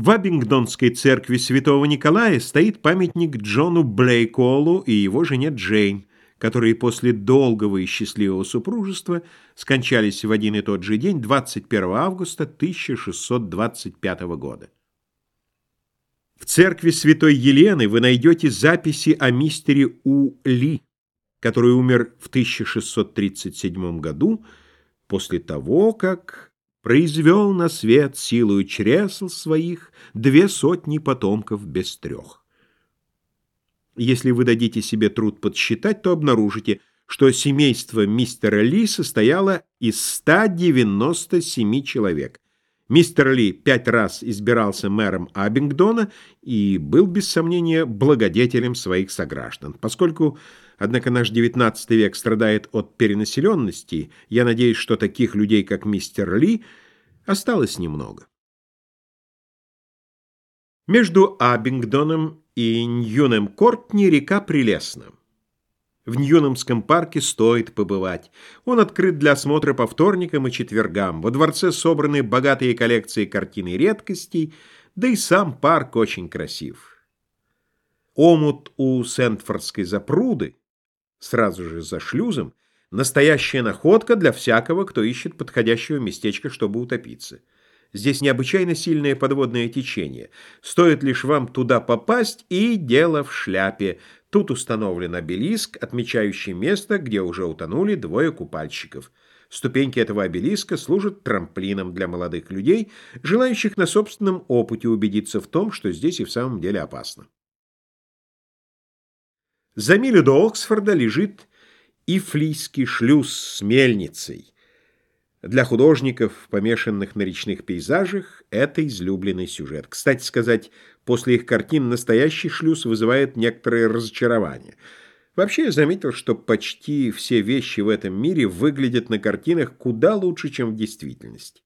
В Абингдонской церкви святого Николая стоит памятник Джону Блейколу и его жене Джейн, которые после долгого и счастливого супружества скончались в один и тот же день, 21 августа 1625 года. В церкви святой Елены вы найдете записи о мистере У. Ли, который умер в 1637 году после того, как произвел на свет силою чресл своих две сотни потомков без трех. Если вы дадите себе труд подсчитать, то обнаружите, что семейство мистера Ли состояло из 197 человек. Мистер Ли пять раз избирался мэром Абингдона и был, без сомнения, благодетелем своих сограждан. Поскольку, однако, наш XIX век страдает от перенаселенности, я надеюсь, что таких людей, как мистер Ли, осталось немного. Между Абингдоном и Ньюнем-Кортни река прелестна. В Ньюнемском парке стоит побывать. Он открыт для осмотра по вторникам и четвергам. Во дворце собраны богатые коллекции картин и редкостей, да и сам парк очень красив. Омут у Сентфордской запруды, сразу же за шлюзом, настоящая находка для всякого, кто ищет подходящего местечка, чтобы утопиться. Здесь необычайно сильное подводное течение. Стоит лишь вам туда попасть, и дело в шляпе. Тут установлен обелиск, отмечающий место, где уже утонули двое купальщиков. Ступеньки этого обелиска служат трамплином для молодых людей, желающих на собственном опыте убедиться в том, что здесь и в самом деле опасно. За милю до Оксфорда лежит Ифлийский шлюз с мельницей. Для художников, помешанных на речных пейзажах, это излюбленный сюжет. Кстати сказать, после их картин настоящий шлюз вызывает некоторое разочарование. Вообще я заметил, что почти все вещи в этом мире выглядят на картинах куда лучше, чем в действительности.